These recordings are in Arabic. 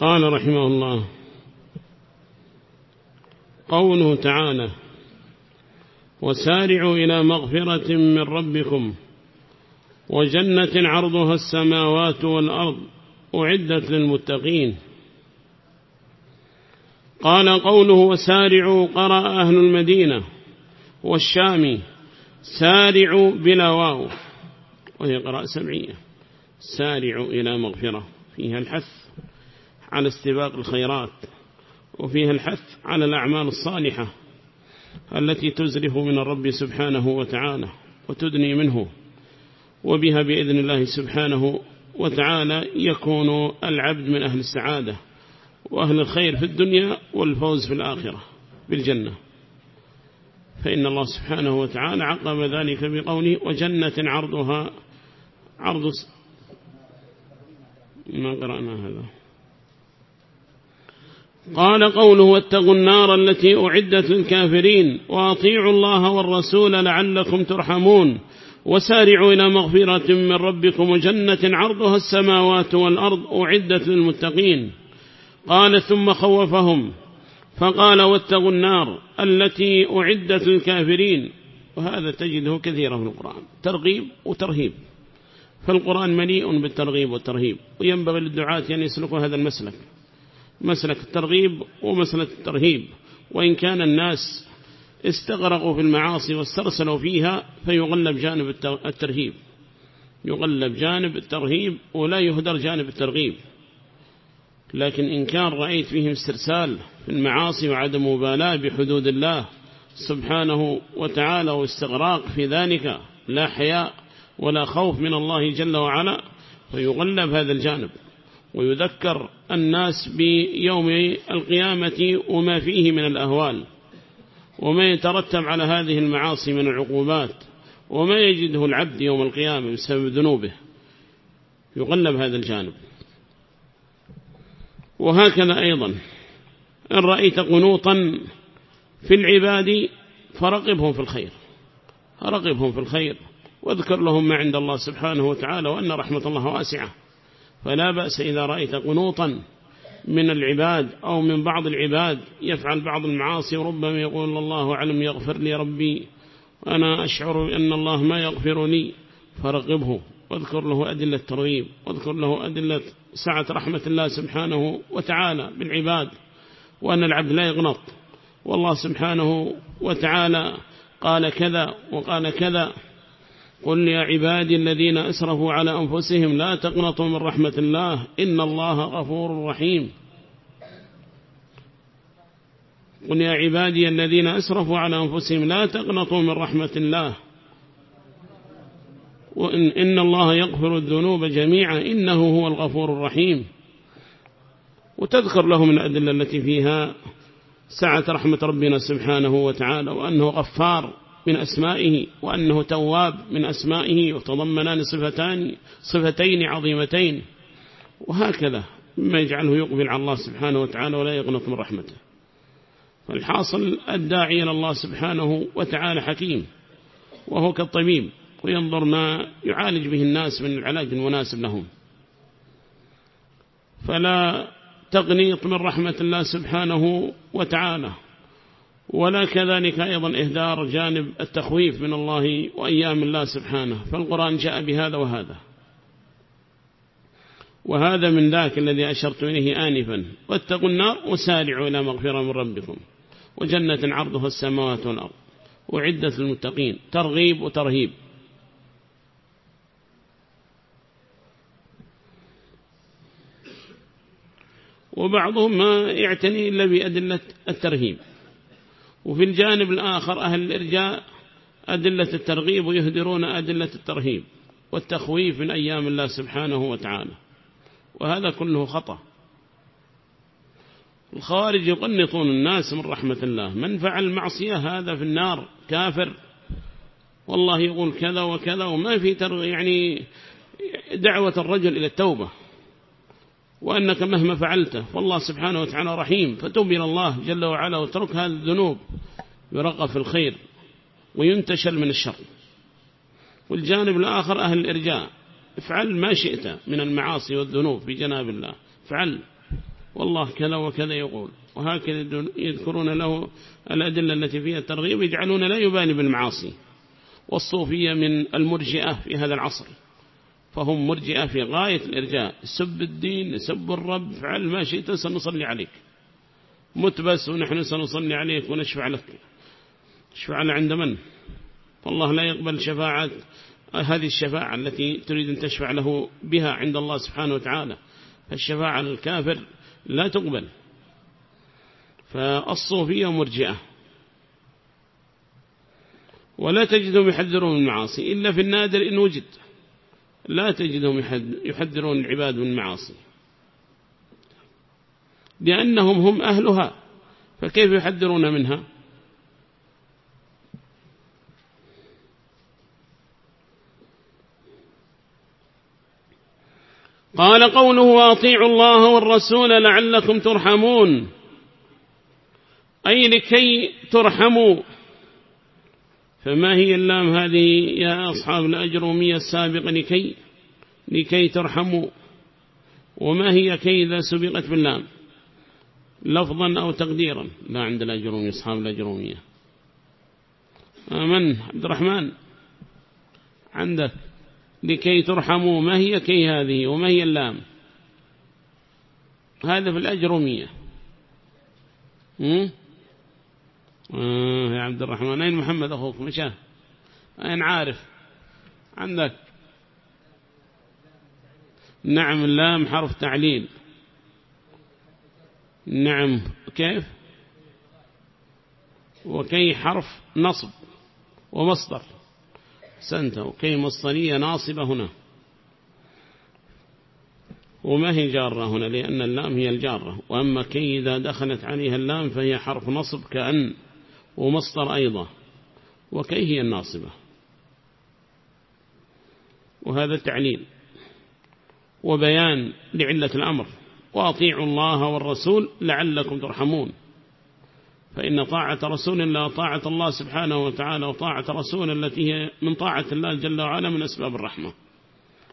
قال رحمه الله قوله تعالى وسارعوا إلى مغفرة من ربكم وجنة عرضها السماوات والأرض أعدت للمتقين قال قوله وسارعوا قرأ أهل المدينة والشام سارعوا بلا واو وهي قراءة سبعية سارعوا إلى مغفرة فيها الحث على استباق الخيرات وفيها الحث على الأعمال الصالحة التي تزرف من الرب سبحانه وتعالى وتدني منه وبها بإذن الله سبحانه وتعالى يكون العبد من أهل السعادة وأهل الخير في الدنيا والفوز في الآخرة بالجنة. فإن الله سبحانه وتعالى عقب ذلك بقوله وجنة عرضها عرض ما قرأنا هذا؟ قال قوله واتقوا النار التي أعدت للكافرين وأطيعوا الله والرسول لعلكم ترحمون وسارعوا إلى مغفرة من ربكم وجنة عرضها السماوات والأرض أعدت للمتقين. قال ثم خوفهم فقال واتقوا النار التي أعدت للكافرين. وهذا تجده كثيرا في القرآن ترغيب وترهيب. فالقرآن مليء بالترغيب والترهيب وينبغي للدعاة أن يسلكوا هذا المسلك. مسلك الترغيب ومسلك الترهيب. وإن كان الناس استغرقوا في المعاصي واسترسلوا فيها فيغلب جانب الترهيب. يغلب جانب الترهيب ولا يهدر جانب الترغيب. لكن إن كان رأيت فيهم استرسال في المعاصي وعدم مبالاة بحدود الله سبحانه وتعالى واستغراق في ذلك لا حياء ولا خوف من الله جل وعلا فيغلب هذا الجانب. ويذكر الناس بيوم القيامة وما فيه من الأهوال وما يترتب على هذه المعاصي من العقوبات وما يجده العبد يوم القيامة بسبب ذنوبه. يغلب هذا الجانب. وهكذا أيضا إن رأيت قنوطا في العباد فرقبهم في الخير رقبهم في الخير واذكر لهم ما عند الله سبحانه وتعالى وأن رحمة الله واسعة. فلا بأس إذا رأيت قنوطا من العباد أو من بعض العباد يفعل بعض المعاصي وربما يقول الله أعلم يغفر لي ربي أنا أشعر أن الله ما يغفر لي فرقبه واذكر له أدلة ترغيب واذكر له أدلة سعة رحمة الله سبحانه وتعالى بالعباد وأن العبد لا يغنط والله سبحانه وتعالى قال كذا وقال كذا قل يا عبادي الذين أسرفوا على أنفسهم لا تقنطوا من رحمة الله إن الله غفور رحيم. قل يا عبادي الذين أسرفوا على أنفسهم لا تقنطوا من رحمة الله. وإن إن الله يغفر الذنوب جميعا إنه هو الغفور الرحيم. وتذكر لهم الأدلة التي فيها سعة رحمة ربنا سبحانه وتعالى وأنه غفار. من أسمائه وأنه تواب من أسمائه وتضمنان صفتان صفتين عظيمتين. وهكذا مما يجعله يقبل على الله سبحانه وتعالى ولا يغنط من رحمته. فالحاصل الداعي إلى الله سبحانه وتعالى حكيم وهو كالطبيب وينظر ما يعالج به الناس من العلاج المناسب لهم. فلا تغنيط من رحمة الله سبحانه وتعالى. ولا كذلك أيضا إهدار جانب التخويف من الله وأيام الله سبحانه فالقرآن جاء بهذا وهذا. وهذا من ذاك الذي أشرت إليه آنفا. واتقوا النار وسارعوا إلى مغفرة من ربكم. وجنة عرضها السماوات والأرض. وعدة المتقين. ترغيب وترهيب. وبعضهم ما يعتني إلا بأدلة الترهيب. وفي الجانب الآخر أهل الإرجاء أدلة الترغيب ويهدرون أدلة الترهيب والتخويف من أيام الله سبحانه وتعالى. وهذا كله خطأ. الخوارج يقنطون الناس من رحمة الله. من فعل معصية هذا في النار كافر. والله يقول كذا وكذا وما في يعني دعوة الرجل إلى التوبة. وأنك مهما فعلته فالله سبحانه وتعالى رحيم. فتوب إلى الله جل وعلا وترك هذه الذنوب يرقى في الخير وينتشل من الشر. والجانب الآخر أهل الإرجاء افعل ما شئت من المعاصي والذنوب في جناب الله. افعل. والله كذا وكذا يقول. وهكذا يذكرون له الأدلة التي فيها الترغيب يجعلون لا يبالي بالمعاصي. والصوفية من المرجئة في هذا العصر. فهم مرجئة في غاية الإرجاء. سب الدين سب الرب فعل ما شئت سنصلي عليك. مت بس ونحن سنصلي عليك ونشفع لك. شفع عند من؟ فالله لا يقبل شفاعة هذه الشفاعة التي تريد أن تشفع له بها عند الله سبحانه وتعالى. فالشفاعة الكافر لا تقبل. فالصوفية مرجئة. ولا تجدهم يحذرون المعاصي. إلا في النادر إن وجد. لا تجدهم يحذرون العباد من المعاصي لأنهم هم أهلها فكيف يحذرون منها؟ قال قوله وأطيعوا الله والرسول لعلكم ترحمون أي لكي ترحموا. فما هي اللام هذه يا أصحاب الأجرومية السابقة لكي لكي ترحموا؟ وما هي كي إذا سبقت باللام؟ لفظا أو تقديرا؟ لا عند الأجرومية أصحاب الأجرومية من عبد الرحمن عندك. لكي ترحموا ما هي كي هذه؟ وما هي اللام؟ هذا في الأجرومية آه يا عبد الرحمن أين محمد أخوك؟ مشاه أين عارف؟ عندك. نعم اللام حرف تعليل. نعم كيف؟ وكي حرف نصب ومصدر. سنت وكي مصدرية ناصبة هنا. وما هي جارة هنا؟ لأن اللام هي الجارة. وأما كي إذا دخلت عليها اللام فهي حرف نصب كأن. ومصدر أيضا وكي هي الناصبة وهذا تعليل وبيان لعلة الأمر. وأطيعوا الله والرسول لعلكم ترحمون. فإن طاعة رسول الله طاعة الله سبحانه وتعالى وطاعة رسول التي هي من طاعة الله جل وعلا من أسباب الرحمة.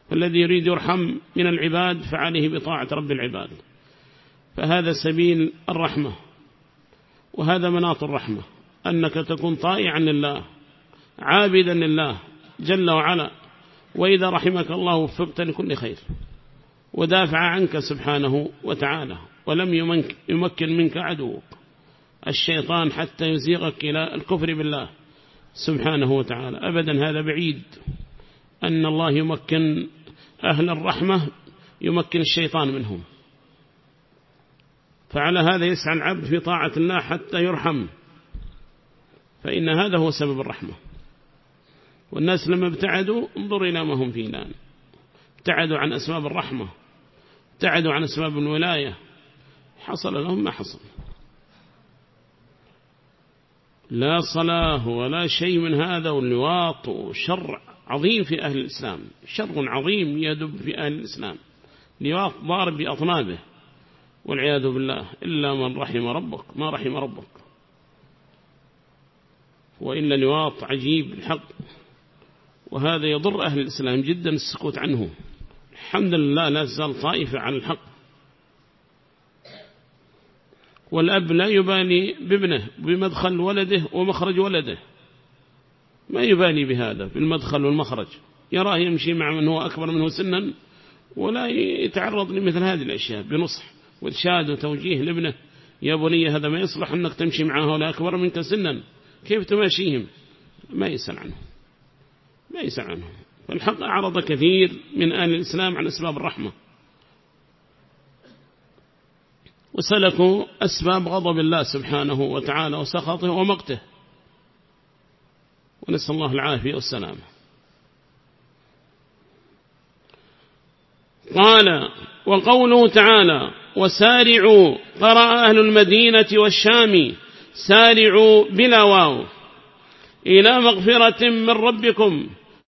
فالذي يريد يرحم من العباد فعليه بطاعة رب العباد. فهذا سبيل الرحمة. وهذا مناط الرحمة. أنك تكون طائعا لله عابدا لله جل وعلا وإذا رحمك الله وفقت لكل خير ودافع عنك سبحانه وتعالى ولم يمكن منك عدوك. الشيطان حتى يزيغك إلى الكفر بالله سبحانه وتعالى. أبدا هذا بعيد. أن الله يمكن أهل الرحمة يمكن الشيطان منهم. فعلى هذا يسعى العبد في طاعة الله حتى يرحم. فإن هذا هو سبب الرحمة. والناس لما ابتعدوا انظروا إلى ما هم فيه الآن. ابتعدوا عن أسباب الرحمة. ابتعدوا عن أسباب الولاية. حصل لهم ما حصل. لا صلاة ولا شيء من هذا واللواط وشر عظيم في أهل الإسلام. شر عظيم يدب في أهل الإسلام. لواط ضارب بأطنابه. والعياذ بالله إلا من رحم ربك. ما رحم ربك. وإلا لواط عجيب الحق. وهذا يضر أهل الإسلام جدا السكوت عنه. الحمد لله لا تزال طائفة عن الحق. والأب لا يبالي بابنه بمدخل ولده ومخرج ولده. ما يبالي بهذا بالمدخل والمخرج. يراه يمشي مع من هو أكبر منه سنا ولا يتعرض لمثل هذه الأشياء بنصح وإرشاد وتوجيه لابنه. يا بني هذا ما يصلح أنك تمشي معه ولا أكبر منك سنا. كيف تماشيهم؟ ما يسأل عنه. ما يسأل عنه. فالحق أعرض كثير من آل الإسلام عن أسباب الرحمة. وسلكوا أسباب غضب الله سبحانه وتعالى وسخطه ومقته. ونسأل الله العافية والسلامة قال وقوله تعالى وسارعوا قرأ أهل المدينة والشام سارعوا بلا واو. إلى مغفرة من ربكم.